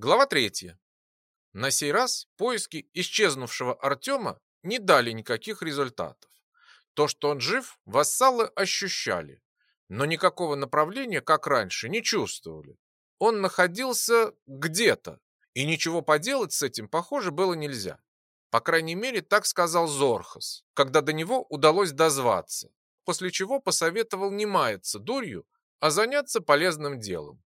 Глава третья. На сей раз поиски исчезнувшего Артема не дали никаких результатов. То, что он жив, вассалы ощущали, но никакого направления, как раньше, не чувствовали. Он находился где-то, и ничего поделать с этим, похоже, было нельзя. По крайней мере, так сказал Зорхас, когда до него удалось дозваться, после чего посоветовал не маяться дурью, а заняться полезным делом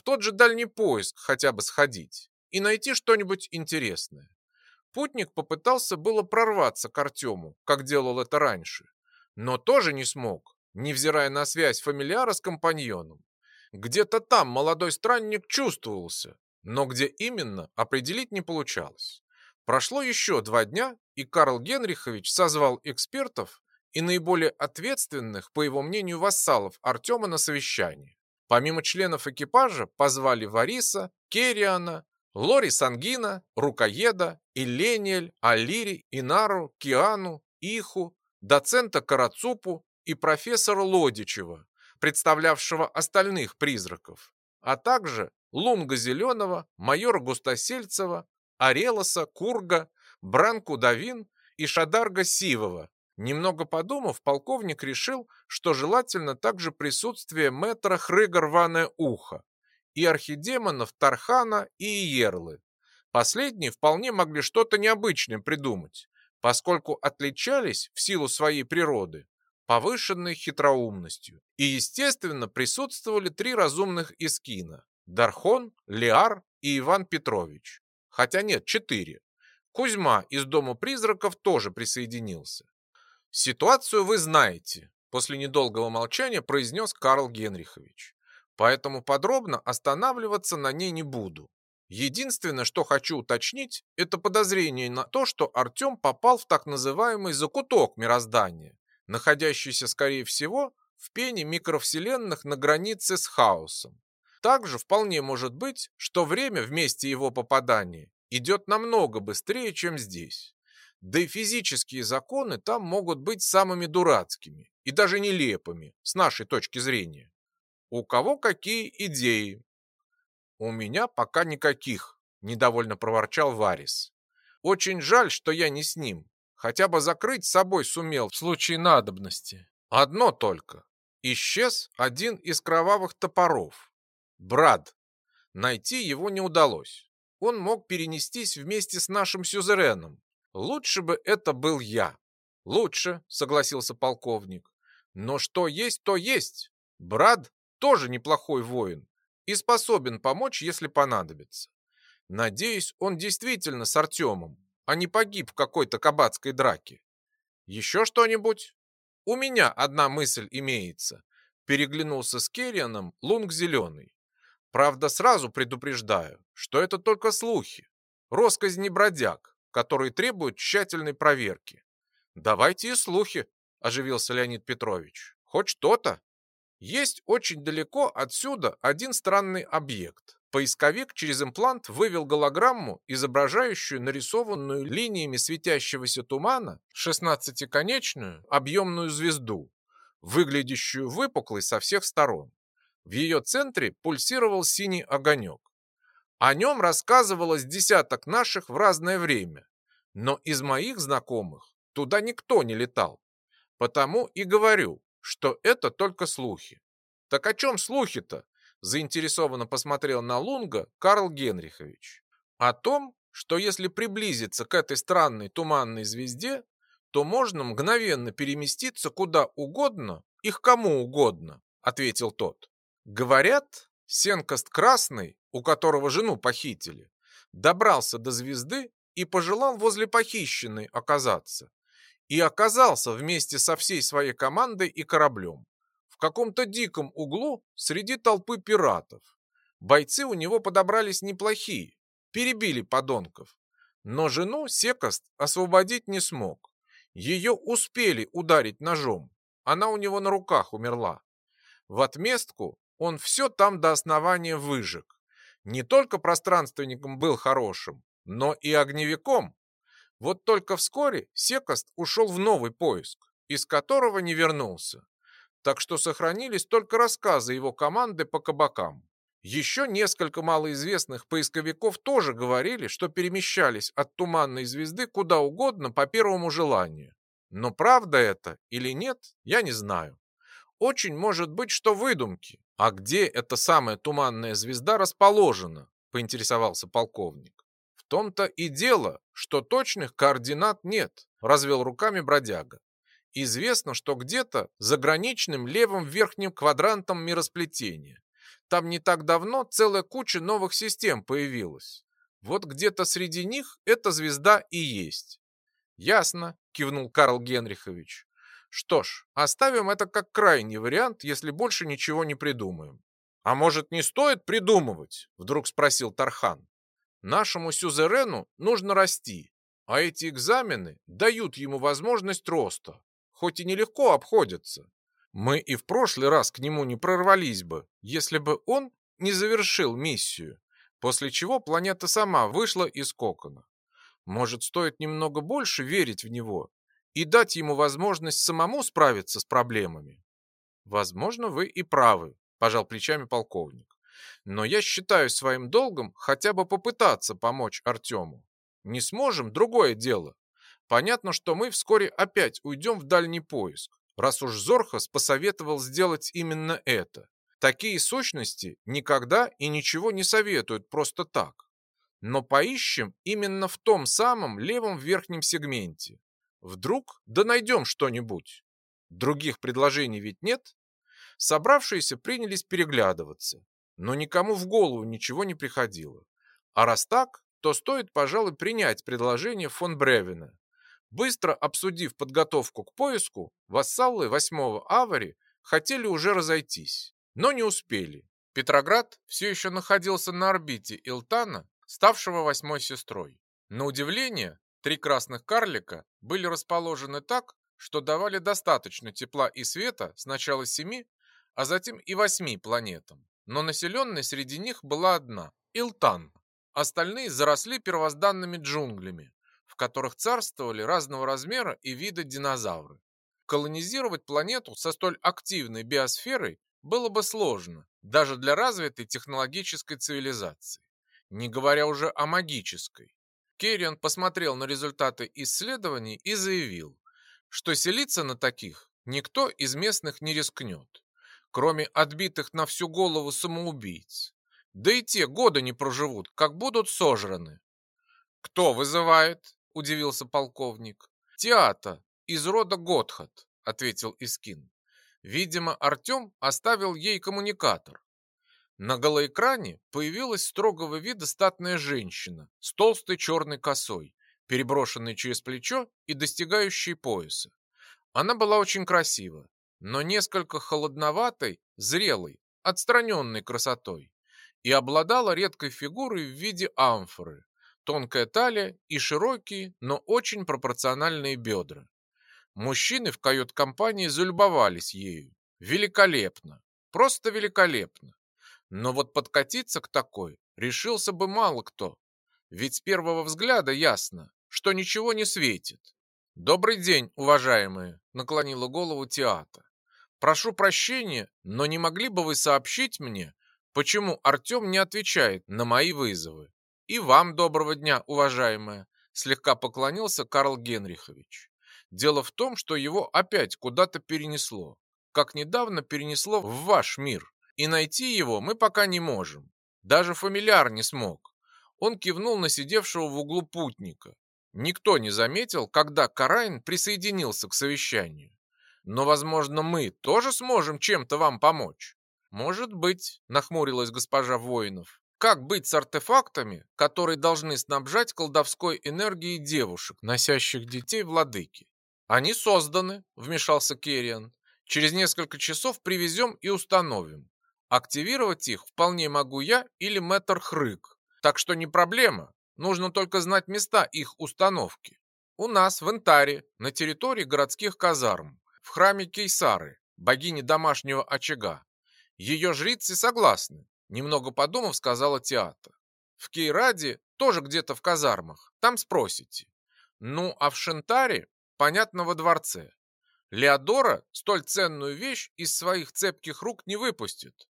в тот же дальний поиск хотя бы сходить и найти что-нибудь интересное. Путник попытался было прорваться к Артему, как делал это раньше, но тоже не смог, невзирая на связь фамильяра с компаньоном. Где-то там молодой странник чувствовался, но где именно, определить не получалось. Прошло еще два дня, и Карл Генрихович созвал экспертов и наиболее ответственных, по его мнению, вассалов Артема на совещание. Помимо членов экипажа позвали Вариса, Керриана, Лори Сангина, Рукоеда, Иллениэль, Алири, Инару, Киану, Иху, доцента Карацупу и профессора Лодичева, представлявшего остальных призраков, а также Лунга Зеленого, майора Густосельцева, Арелоса, Курга, Бранку Давин и Шадарга Сивова, Немного подумав, полковник решил, что желательно также присутствие мэтра Хрыга Рваное Ухо и архидемонов Тархана и Иерлы. Последние вполне могли что-то необычное придумать, поскольку отличались в силу своей природы повышенной хитроумностью. И, естественно, присутствовали три разумных искина – Дархон, Лиар и Иван Петрович. Хотя нет, четыре. Кузьма из Дома призраков тоже присоединился. «Ситуацию вы знаете», – после недолгого молчания произнес Карл Генрихович. «Поэтому подробно останавливаться на ней не буду. Единственное, что хочу уточнить, это подозрение на то, что Артем попал в так называемый закуток мироздания, находящийся, скорее всего, в пене микровселенных на границе с хаосом. Также вполне может быть, что время вместе его попадания идет намного быстрее, чем здесь. Да и физические законы там могут быть самыми дурацкими и даже нелепыми, с нашей точки зрения. У кого какие идеи? У меня пока никаких, недовольно проворчал Варис. Очень жаль, что я не с ним. Хотя бы закрыть собой сумел в случае надобности. Одно только. Исчез один из кровавых топоров. Брат. Найти его не удалось. Он мог перенестись вместе с нашим сюзереном, Лучше бы это был я. Лучше, согласился полковник. Но что есть, то есть. Брат тоже неплохой воин и способен помочь, если понадобится. Надеюсь, он действительно с Артемом, а не погиб в какой-то кабацкой драке. Еще что-нибудь? У меня одна мысль имеется. Переглянулся с Керрианом Лунг Зеленый. Правда, сразу предупреждаю, что это только слухи. Росказни бродяг, которые требуют тщательной проверки. Давайте и слухи, оживился Леонид Петрович. Хоть что-то. Есть очень далеко отсюда один странный объект. Поисковик через имплант вывел голограмму, изображающую нарисованную линиями светящегося тумана 16-конечную объемную звезду, выглядящую выпуклой со всех сторон. В ее центре пульсировал синий огонек. О нем рассказывалось десяток наших в разное время, но из моих знакомых туда никто не летал. Потому и говорю, что это только слухи. Так о чем слухи-то? Заинтересованно посмотрел на Лунга Карл Генрихович. О том, что если приблизиться к этой странной туманной звезде, то можно мгновенно переместиться куда угодно и к кому угодно, ответил тот. Говорят, Сенкост Красный у которого жену похитили, добрался до звезды и пожелал возле похищенной оказаться. И оказался вместе со всей своей командой и кораблем. В каком-то диком углу среди толпы пиратов. Бойцы у него подобрались неплохие, перебили подонков. Но жену Секост освободить не смог. Ее успели ударить ножом. Она у него на руках умерла. В отместку он все там до основания выжег не только пространственником был хорошим, но и огневиком. Вот только вскоре Секост ушел в новый поиск, из которого не вернулся. Так что сохранились только рассказы его команды по кабакам. Еще несколько малоизвестных поисковиков тоже говорили, что перемещались от туманной звезды куда угодно по первому желанию. Но правда это или нет, я не знаю. Очень может быть, что выдумки. А где эта самая туманная звезда расположена? Поинтересовался полковник. В том-то и дело, что точных координат нет, развел руками бродяга. Известно, что где-то за граничным левым верхним квадрантом миросплетения. Там не так давно целая куча новых систем появилась. Вот где-то среди них эта звезда и есть. Ясно, кивнул Карл Генрихович. Что ж, оставим это как крайний вариант, если больше ничего не придумаем. А может, не стоит придумывать? Вдруг спросил Тархан. Нашему сюзерену нужно расти, а эти экзамены дают ему возможность роста, хоть и нелегко обходятся. Мы и в прошлый раз к нему не прорвались бы, если бы он не завершил миссию, после чего планета сама вышла из кокона. Может, стоит немного больше верить в него и дать ему возможность самому справиться с проблемами? Возможно, вы и правы, пожал плечами полковник. Но я считаю своим долгом хотя бы попытаться помочь Артему. Не сможем, другое дело. Понятно, что мы вскоре опять уйдем в дальний поиск раз уж Зорхас посоветовал сделать именно это. Такие сущности никогда и ничего не советуют просто так. Но поищем именно в том самом левом верхнем сегменте. Вдруг да найдем что-нибудь. Других предложений ведь нет? Собравшиеся принялись переглядываться, но никому в голову ничего не приходило. А раз так, то стоит, пожалуй, принять предложение фон Бревена Быстро обсудив подготовку к поиску, вассалы 8-го Авари хотели уже разойтись, но не успели. Петроград все еще находился на орбите Илтана, ставшего восьмой сестрой. На удивление, три красных карлика были расположены так, что давали достаточно тепла и света сначала семи, а затем и восьми планетам. Но населенной среди них была одна – Илтан. Остальные заросли первозданными джунглями, которых царствовали разного размера и вида динозавры. Колонизировать планету со столь активной биосферой было бы сложно, даже для развитой технологической цивилизации, не говоря уже о магической. Керриан посмотрел на результаты исследований и заявил, что селиться на таких никто из местных не рискнет, кроме отбитых на всю голову самоубийц. Да и те года не проживут, как будут сожраны. «Кто вызывает?» – удивился полковник. «Теата, из рода Готхат», – ответил Искин. Видимо, Артем оставил ей коммуникатор. На голоэкране появилась строгого вида статная женщина с толстой черной косой, переброшенной через плечо и достигающей пояса. Она была очень красива, но несколько холодноватой, зрелой, отстраненной красотой и обладала редкой фигурой в виде амфоры, тонкая талия и широкие, но очень пропорциональные бедра. Мужчины в кают-компании залюбовались ею. Великолепно. Просто великолепно. Но вот подкатиться к такой решился бы мало кто. Ведь с первого взгляда ясно, что ничего не светит. «Добрый день, уважаемые!» – наклонила голову Теата. «Прошу прощения, но не могли бы вы сообщить мне, почему Артем не отвечает на мои вызовы?» «И вам доброго дня, уважаемая!» Слегка поклонился Карл Генрихович. Дело в том, что его опять куда-то перенесло. Как недавно перенесло в ваш мир. И найти его мы пока не можем. Даже фамильяр не смог. Он кивнул на сидевшего в углу путника. Никто не заметил, когда Карайн присоединился к совещанию. Но, возможно, мы тоже сможем чем-то вам помочь. Может быть, нахмурилась госпожа Воинов. Как быть с артефактами, которые должны снабжать колдовской энергией девушек, носящих детей владыки? Они созданы, вмешался Керриан. Через несколько часов привезем и установим. Активировать их вполне могу я или мэтр Хрык. Так что не проблема. Нужно только знать места их установки. У нас в Интаре, на территории городских казарм, в храме Кейсары, богини домашнего очага. Ее жрицы согласны, Немного подумав, сказала Теата. В Кейраде тоже где-то в казармах. Там спросите. Ну, а в Шентаре, понятно, во дворце. Леодора столь ценную вещь из своих цепких рук не выпустит.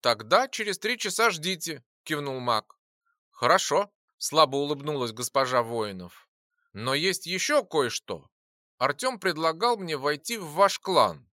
Тогда через три часа ждите, кивнул маг. Хорошо, слабо улыбнулась госпожа Воинов. Но есть еще кое-что. Артем предлагал мне войти в ваш клан.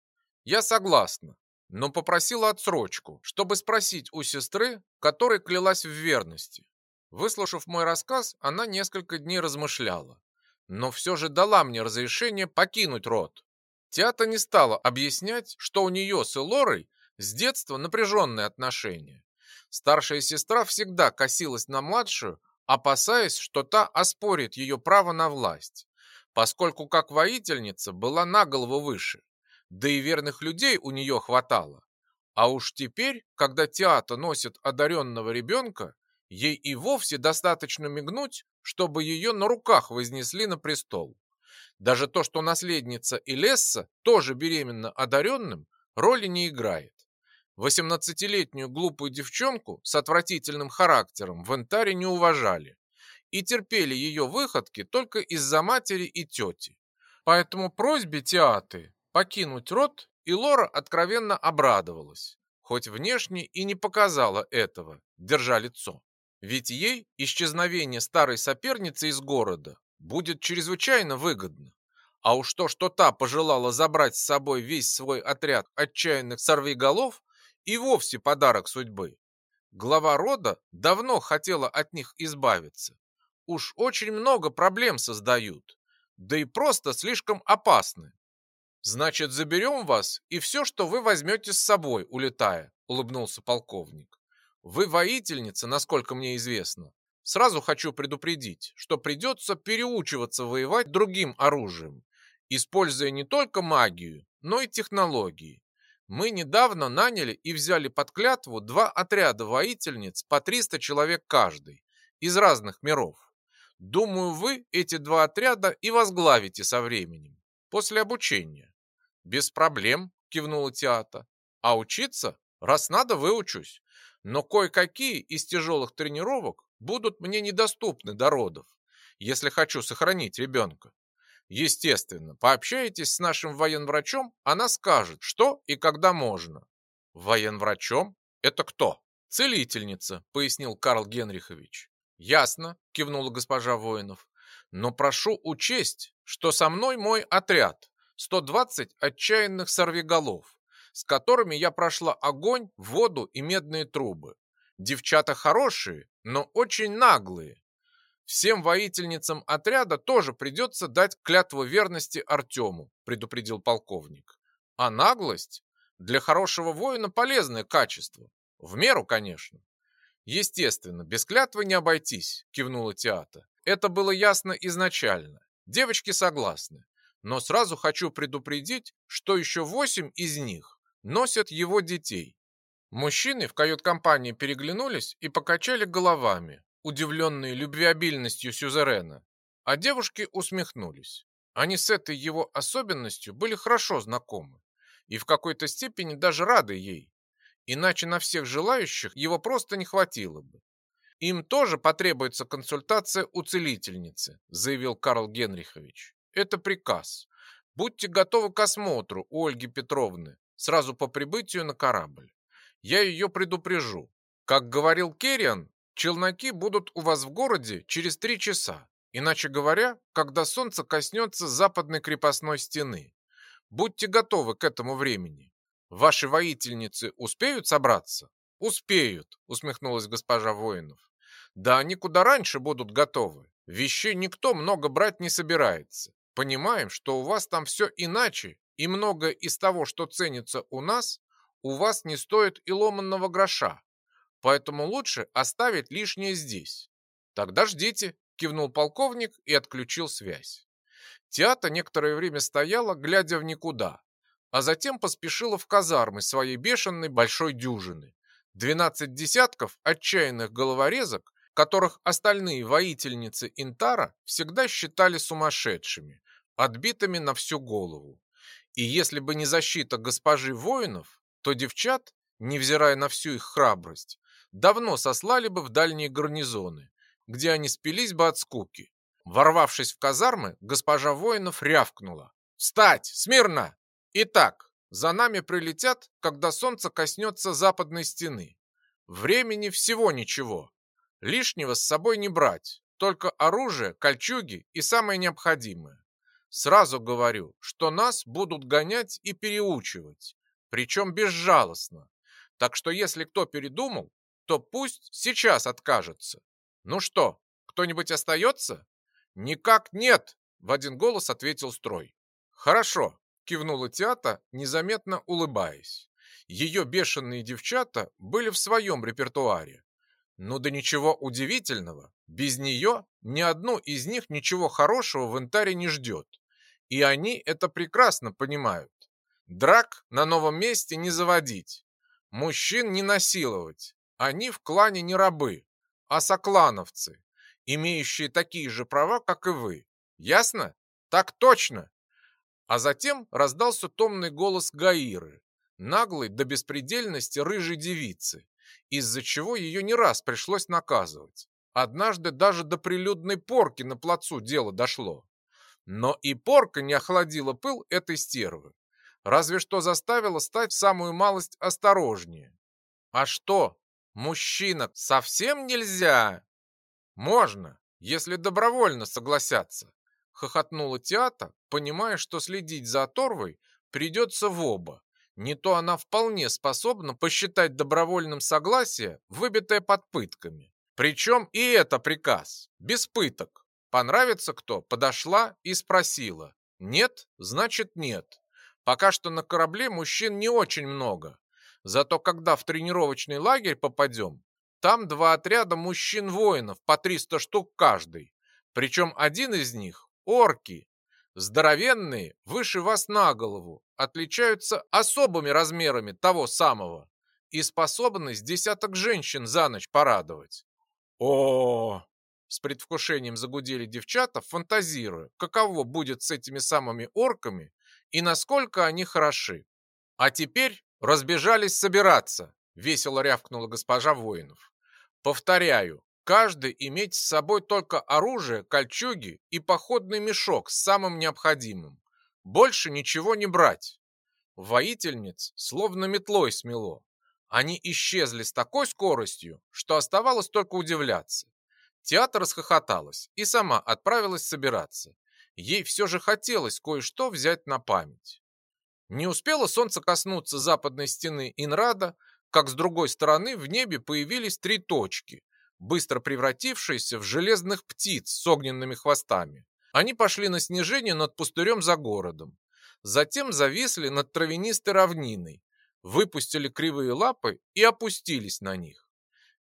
Я согласна, но попросила отсрочку, чтобы спросить у сестры, которой клялась в верности. Выслушав мой рассказ, она несколько дней размышляла, но все же дала мне разрешение покинуть род. Теата не стала объяснять, что у нее с Элорой с детства напряженные отношения. Старшая сестра всегда косилась на младшую, опасаясь, что та оспорит ее право на власть, поскольку как воительница была на голову выше, да и верных людей у нее хватало. А уж теперь, когда Теата носит одаренного ребенка, ей и вовсе достаточно мигнуть, чтобы ее на руках вознесли на престол. Даже то, что наследница Илесса тоже беременна одаренным, роли не играет. Восемнадцатилетнюю глупую девчонку с отвратительным характером в Энтаре не уважали и терпели ее выходки только из-за матери и тети. Поэтому просьбе Театы покинуть род и Лора откровенно обрадовалась, хоть внешне и не показала этого, держа лицо. Ведь ей исчезновение старой соперницы из города будет чрезвычайно выгодно. А уж то, что та пожелала забрать с собой весь свой отряд отчаянных сорвиголов, и вовсе подарок судьбы. Глава рода давно хотела от них избавиться. Уж очень много проблем создают, да и просто слишком опасны. Значит, заберем вас и все, что вы возьмете с собой, улетая, улыбнулся полковник. Вы воительница, насколько мне известно. Сразу хочу предупредить, что придется переучиваться воевать другим оружием, используя не только магию, но и технологии. Мы недавно наняли и взяли под клятву два отряда воительниц по 300 человек каждый, из разных миров. Думаю, вы эти два отряда и возглавите со временем, после обучения. Без проблем, кивнула Теата. А учиться? Раз надо, выучусь. Но кое-какие из тяжелых тренировок будут мне недоступны до родов, если хочу сохранить ребенка. Естественно, пообщаетесь с нашим военврачом, она скажет, что и когда можно. Военврачом? Это кто? Целительница, пояснил Карл Генрихович. Ясно, кивнула госпожа Воинов. Но прошу учесть, что со мной мой отряд, 120 отчаянных сорвиголов, с которыми я прошла огонь, воду и медные трубы. Девчата хорошие, но очень наглые. Всем воительницам отряда тоже придется дать клятву верности Артему, предупредил полковник. А наглость для хорошего воина полезное качество. В меру, конечно. Естественно, без клятвы не обойтись, кивнула Теата. Это было ясно изначально. Девочки согласны. Но сразу хочу предупредить, что еще восемь из них носят его детей. Мужчины в кают-компании переглянулись и покачали головами, удивленные любвеобильностью Сюзерена, а девушки усмехнулись. Они с этой его особенностью были хорошо знакомы и в какой-то степени даже рады ей, иначе на всех желающих его просто не хватило бы. Им тоже потребуется консультация у целительницы, заявил Карл Генрихович. Это приказ. Будьте готовы к осмотру у Ольги Петровны сразу по прибытию на корабль. Я ее предупрежу. Как говорил Керриан, Челноки будут у вас в городе через три часа, иначе говоря, когда солнце коснется западной крепостной стены. Будьте готовы к этому времени. Ваши воительницы успеют собраться? Успеют, усмехнулась госпожа Воинов. Да они куда раньше будут готовы. Вещей никто много брать не собирается. Понимаем, что у вас там все иначе, и многое из того, что ценится у нас, у вас не стоит и ломанного гроша. Поэтому лучше оставить лишнее здесь. Тогда ждите, кивнул полковник и отключил связь. Теата некоторое время стояла, глядя в никуда, а затем поспешила в казармы своей бешеной большой дюжины. Двенадцать десятков отчаянных головорезок, которых остальные воительницы Интара всегда считали сумасшедшими, отбитыми на всю голову. И если бы не защита госпожи воинов, то девчат, невзирая на всю их храбрость, давно сослали бы в дальние гарнизоны, где они спились бы от скуки. Ворвавшись в казармы, госпожа воинов рявкнула. «Встать! Смирно! Итак, за нами прилетят, когда солнце коснется западной стены. Времени всего ничего. Лишнего с собой не брать, только оружие, кольчуги и самое необходимое. Сразу говорю, что нас будут гонять и переучивать, причем безжалостно. Так что если кто передумал, то пусть сейчас откажется. Ну что, кто-нибудь остается? Никак нет, в один голос ответил строй. Хорошо, кивнула Теата, незаметно улыбаясь. Ее бешеные девчата были в своем репертуаре. Ну да ничего удивительного, без нее ни одну из них ничего хорошего в Интаре не ждет. И они это прекрасно понимают. Драк на новом месте не заводить, мужчин не насиловать. Они в клане не рабы, а соклановцы, имеющие такие же права, как и вы. Ясно? Так точно. А затем раздался томный голос Гаиры, наглой до беспредельности рыжей девицы, из-за чего ее не раз пришлось наказывать. Однажды даже до прилюдной порки на плацу дело дошло. Но и порка не охладила пыл этой стервы. Разве что заставила стать самую малость осторожнее. А что, мужчина совсем нельзя? Можно, если добровольно согласятся. Хохотнула Теата, понимая, что следить за оторвой придется в оба. Не то она вполне способна посчитать добровольным согласие, выбитое под пытками. Причем и это приказ, без пыток. Понравится кто? Подошла и спросила. Нет, значит нет. Пока что на корабле мужчин не очень много. Зато когда в тренировочный лагерь попадем, там два отряда мужчин-воинов, по 300 штук каждый. Причем один из них – орки. Здоровенные, выше вас на голову, отличаются особыми размерами того самого и способны с десяток женщин за ночь порадовать. О, с предвкушением загудели девчата, фантазируя, каково будет с этими самыми орками и насколько они хороши. А теперь разбежались собираться, весело рявкнула госпожа воинов. Повторяю, каждый иметь с собой только оружие, кольчуги и походный мешок с самым необходимым. Больше ничего не брать. Воительниц словно метлой смело. Они исчезли с такой скоростью, что оставалось только удивляться. Театр расхохоталась и сама отправилась собираться. Ей все же хотелось кое-что взять на память. Не успело солнце коснуться западной стены Инрада, как с другой стороны в небе появились три точки, быстро превратившиеся в железных птиц с огненными хвостами. Они пошли на снижение над пустырем за городом. Затем зависли над травянистой равниной, выпустили кривые лапы и опустились на них.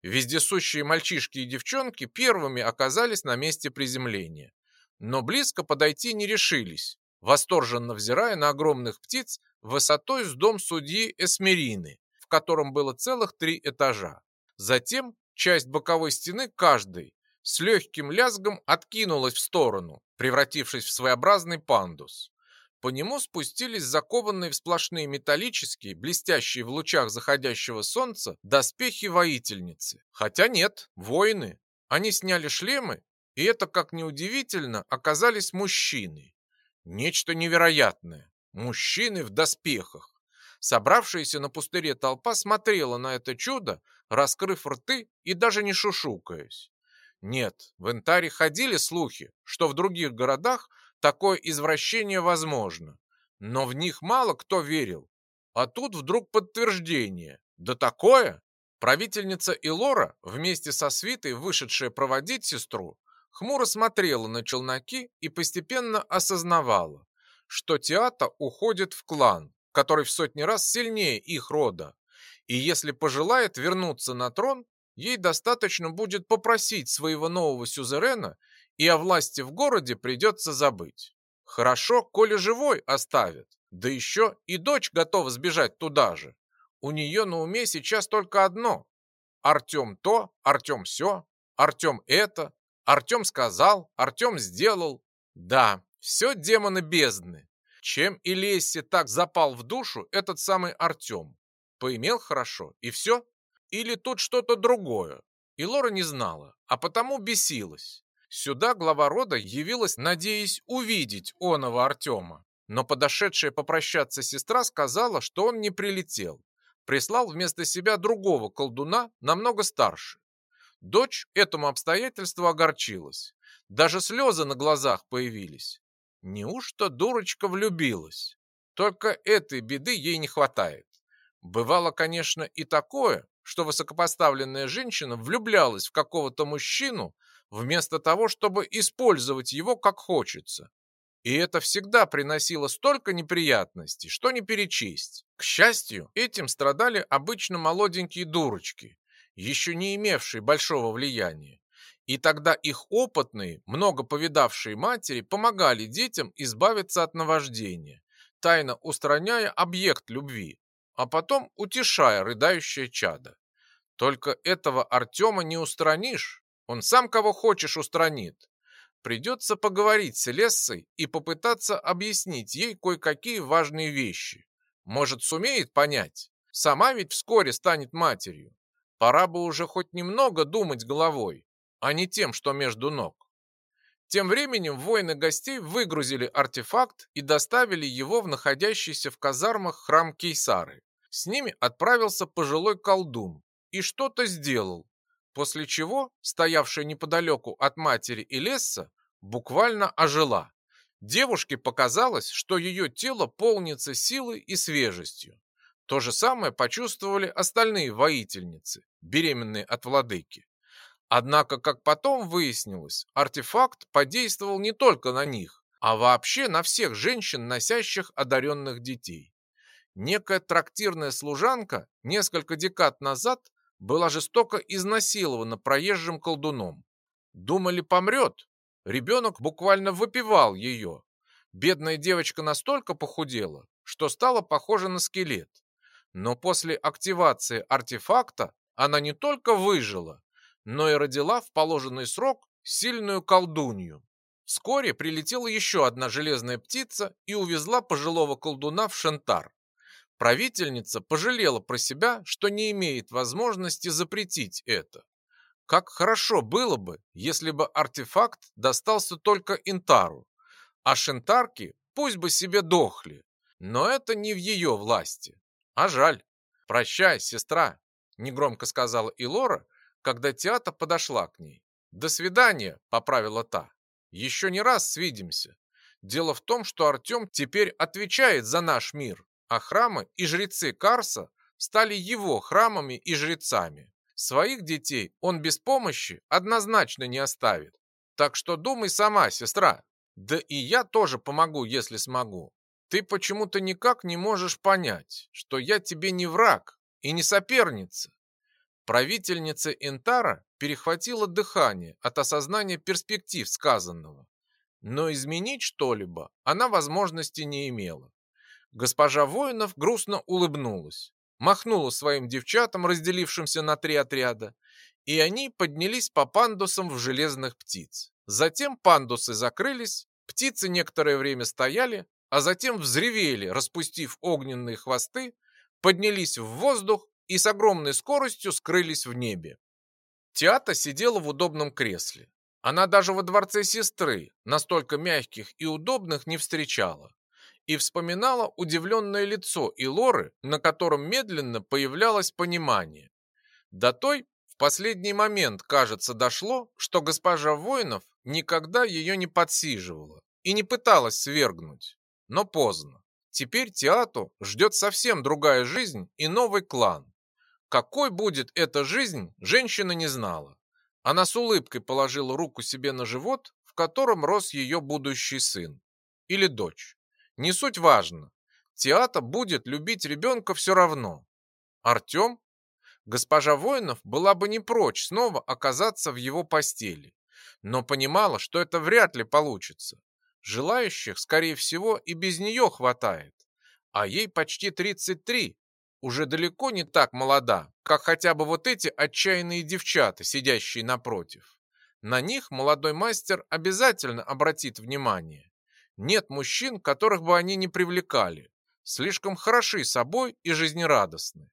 Вездесущие мальчишки и девчонки первыми оказались на месте приземления, но близко подойти не решились, восторженно взирая на огромных птиц высотой с дом судьи Эсмерины, в котором было целых три этажа. Затем часть боковой стены каждой с легким лязгом откинулась в сторону, превратившись в своеобразный пандус. По нему спустились закованные в сплошные металлические, блестящие в лучах заходящего солнца, доспехи воительницы. Хотя нет, воины. Они сняли шлемы, и это, как ни удивительно, оказались мужчины. Нечто невероятное. Мужчины в доспехах. Собравшаяся на пустыре толпа смотрела на это чудо, раскрыв рты и даже не шушукаясь. Нет, в Интаре ходили слухи, что в других городах такое извращение возможно, но в них мало кто верил. А тут вдруг подтверждение. Да такое! Правительница Илора, вместе со свитой, вышедшая проводить сестру, хмуро смотрела на челноки и постепенно осознавала, что Теата уходит в клан, который в сотни раз сильнее их рода, и если пожелает вернуться на трон, ей достаточно будет попросить своего нового сюзерена и о власти в городе придется забыть. Хорошо, коли живой оставят, да еще и дочь готова сбежать туда же. У нее на уме сейчас только одно. Артем то, Артем все, Артем это, Артем сказал, Артем сделал. Да, все демоны бездны. Чем и Лессе так запал в душу этот самый Артем? Поимел хорошо, и все? Или тут что-то другое? И Лора не знала, а потому бесилась. Сюда глава рода явилась, надеясь увидеть оного Артема. Но подошедшая попрощаться сестра сказала, что он не прилетел. прислал вместо себя другого колдуна, намного старше. Дочь этому обстоятельству огорчилась. Даже слезы на глазах появились. Неужто дурочка влюбилась? Только этой беды ей не хватает. Бывало, конечно, и такое, что высокопоставленная женщина влюблялась в какого-то мужчину вместо того, чтобы использовать его как хочется. И это всегда приносило столько неприятностей, что не перечесть. К счастью, этим страдали обычно молоденькие дурочки, еще не имевшие большого влияния. И тогда их опытные, много повидавшие матери помогали детям избавиться от наваждения, тайно устраняя объект любви, а потом утешая рыдающее чадо. Только этого Артема не устранишь, он сам кого хочешь устранит. Придется поговорить с Лессой и попытаться объяснить ей кое-какие важные вещи. Может, сумеет понять? Сама ведь вскоре станет матерью. Пора бы уже хоть немного думать головой, а не тем, что между ног. Тем временем воины гостей выгрузили артефакт и доставили его в находящийся в казармах храм Кейсары. С ними отправился пожилой колдун и что-то сделал, после чего стоявшая неподалеку от матери и буквально ожила. Девушке показалось, что ее тело полнится силой и свежестью. То же самое почувствовали остальные воительницы, беременные от владыки. Однако, как потом выяснилось, артефакт подействовал не только на них, а вообще на всех женщин, носящих одаренных детей. Некая трактирная служанка несколько декад назад была жестоко изнасилована проезжим колдуном. Думали, помрет, Ребенок буквально выпивал ее. Бедная девочка настолько похудела, что стала похожа на скелет. Но после активации артефакта она не только выжила, но и родила в положенный срок сильную колдунью. Вскоре прилетела еще одна железная птица и увезла пожилого колдуна в Шентар. Правительница пожалела про себя, что не имеет возможности запретить это. Как хорошо было бы, если бы артефакт достался только Интару, а Шентарки пусть бы себе дохли. Но это не в ее власти. А жаль. Прощай, сестра, негромко сказала Илора, когда Теата подошла к ней. До свидания, поправила та. Еще не раз свидимся. Дело в том, что Артем теперь отвечает за наш мир, а храмы и жрецы Карса стали его храмами и жрецами. Своих детей он без помощи однозначно не оставит. Так что думай сама, сестра. Да и я тоже помогу, если смогу. Ты почему-то никак не можешь понять, что я тебе не враг и не соперница. Правительница Интара перехватила дыхание от осознания перспектив сказанного. Но изменить что-либо она возможности не имела. Госпожа Воинов грустно улыбнулась махнула своим девчатам, разделившимся на три отряда, и они поднялись по пандусам в железных птиц. Затем пандусы закрылись, птицы некоторое время стояли, а затем взревели, распустив огненные хвосты, поднялись в воздух и с огромной скоростью скрылись в небе. Теата сидела в удобном кресле. Она даже во дворце сестры настолько мягких и удобных не встречала и вспоминала удивленное лицо Илоры, на котором медленно появлялось понимание. До той в последний момент, кажется, дошло, что госпожа Воинов никогда ее не подсиживала и не пыталась свергнуть. Но поздно. Теперь Теату ждет совсем другая жизнь и новый клан. Какой будет эта жизнь, женщина не знала. Она с улыбкой положила руку себе на живот, в котором рос ее будущий сын или дочь. Не суть важно. Теата будет любить ребенка все равно. Артем? Госпожа Воинов была бы не прочь снова оказаться в его постели, но понимала, что это вряд ли получится. Желающих, скорее всего, и без нее хватает. А ей почти 33, уже далеко не так молода, как хотя бы вот эти отчаянные девчата, сидящие напротив. На них молодой мастер обязательно обратит внимание. Нет мужчин, которых бы они не привлекали. Слишком хороши собой и жизнерадостны.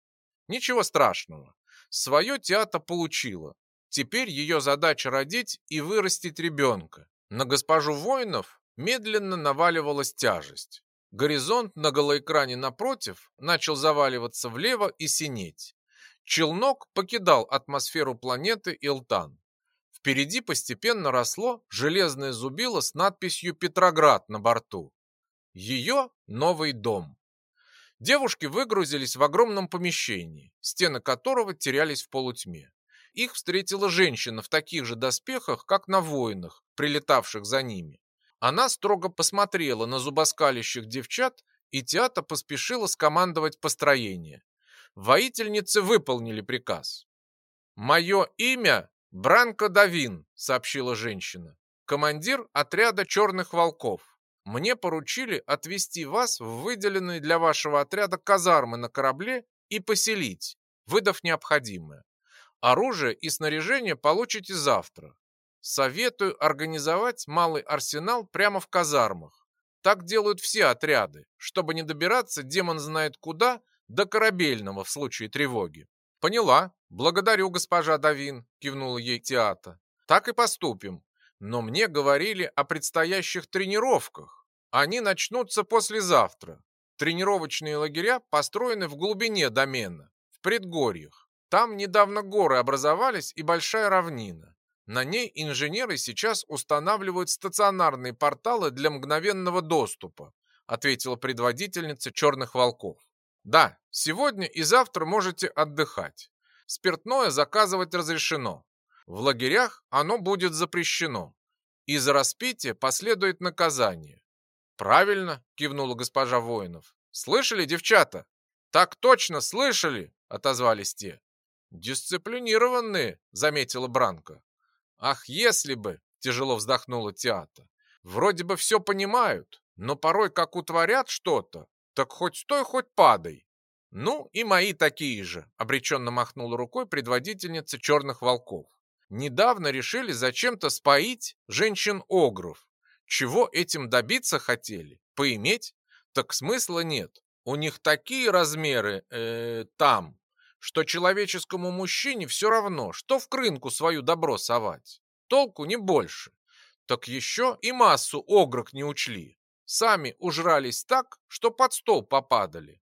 Ничего страшного. Свое театр получила. Теперь ее задача родить и вырастить ребенка. На госпожу воинов медленно наваливалась тяжесть. Горизонт на голоэкране напротив начал заваливаться влево и синеть. Челнок покидал атмосферу планеты Илтан. Впереди постепенно росло железное зубило с надписью «Петроград» на борту. Ее новый дом. Девушки выгрузились в огромном помещении, стены которого терялись в полутьме. Их встретила женщина в таких же доспехах, как на воинах, прилетавших за ними. Она строго посмотрела на зубоскалящих девчат, и Теата поспешила скомандовать построение. Воительницы выполнили приказ. «Мое имя Бранко Давин», — сообщила женщина, командир отряда черных волков. Мне поручили отвезти вас в выделенные для вашего отряда казармы на корабле и поселить, выдав необходимое. Оружие и снаряжение получите завтра. Советую организовать малый арсенал прямо в казармах. Так делают все отряды, чтобы не добираться демон знает куда до корабельного в случае тревоги. Поняла. Благодарю, госпожа Давин, кивнула ей Теата. Так и поступим. Но мне говорили о предстоящих тренировках. Они начнутся послезавтра. Тренировочные лагеря построены в глубине домена, в предгорьях. Там недавно горы образовались и большая равнина. На ней инженеры сейчас устанавливают стационарные порталы для мгновенного доступа, ответила предводительница черных волков. Да, сегодня и завтра можете отдыхать. Спиртное заказывать разрешено. В лагерях оно будет запрещено. И за распитие последует наказание. Правильно, кивнула госпожа Воинов. Слышали, девчата? Так точно слышали, отозвались те. Дисциплинированные, заметила Бранка. Ах, если бы, тяжело вздохнула Теата. Вроде бы все понимают, но порой как утворят что-то, так хоть стой, хоть падай. Ну и мои такие же, обреченно махнула рукой предводительница черных волков. Недавно решили зачем-то споить женщин-огров. Чего этим добиться хотели? Поиметь? Так смысла нет. У них такие размеры э, там, что человеческому мужчине все равно, что в крынку свою добро совать. Толку не больше. Так еще и массу огрок не учли. Сами ужрались так, что под стол попадали.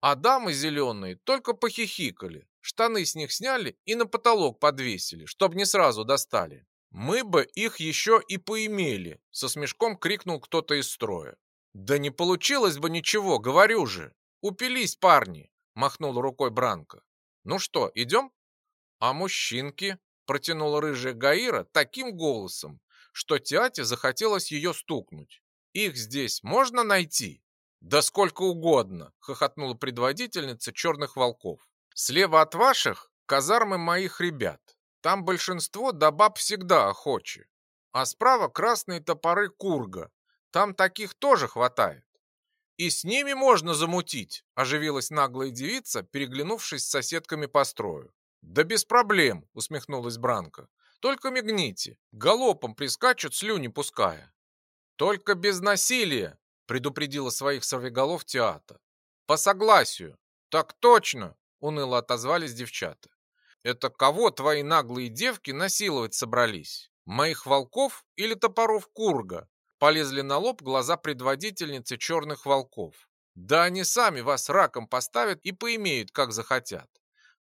А дамы зеленые только похихикали, штаны с них сняли и на потолок подвесили, чтоб не сразу достали. Мы бы их еще и поимели, со смешком крикнул кто-то из строя. Да не получилось бы ничего, говорю же. Упились парни, махнул рукой Бранко. Ну что, идем? А мужчинки? Протянула рыжая Гаира таким голосом, что Тяте захотелось ее стукнуть. Их здесь можно найти? Да сколько угодно, хохотнула предводительница черных волков. Слева от ваших казармы моих ребят. Там большинство да баб всегда охочи. А справа красные топоры Курга. Там таких тоже хватает. И с ними можно замутить, оживилась наглая девица, переглянувшись с соседками по строю. Да без проблем, усмехнулась Бранка. Только мигните, галопом прискачут, слюни пуская. «Только без насилия!» — предупредила своих сорвиголов театр. «По согласию!» «Так точно!» — уныло отозвались девчата. «Это кого твои наглые девки насиловать собрались? Моих волков или топоров Курга?» Полезли на лоб глаза предводительницы черных волков. «Да они сами вас раком поставят и поимеют, как захотят.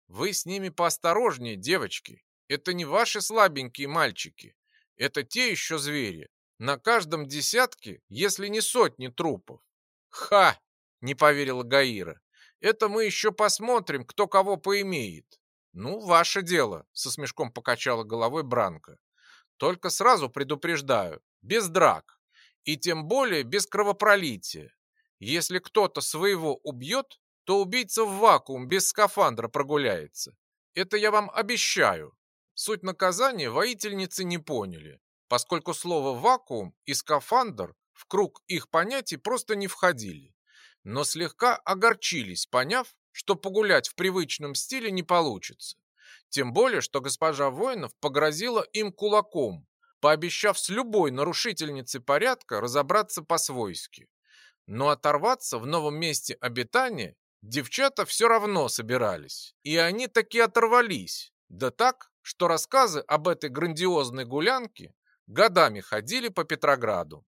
Вы с ними поосторожнее, девочки. Это не ваши слабенькие мальчики. Это те еще звери, на каждом десятке, если не сотни трупов. Ха! Не поверила Гаира. Это мы еще посмотрим, кто кого поимеет. Ну, ваше дело, со смешком покачала головой Бранка. Только сразу предупреждаю, без драк. И тем более без кровопролития. Если кто-то своего убьет, то убийца в вакуум без скафандра прогуляется. Это я вам обещаю. Суть наказания воительницы не поняли поскольку слово «вакуум» и «скафандр» в круг их понятий просто не входили, но слегка огорчились, поняв, что погулять в привычном стиле не получится. Тем более, что госпожа Воинов погрозила им кулаком, пообещав с любой нарушительницей порядка разобраться по-свойски. Но оторваться в новом месте обитания девчата все равно собирались. И они таки оторвались. Да так, что рассказы об этой грандиозной гулянке годами ходили по Петрограду.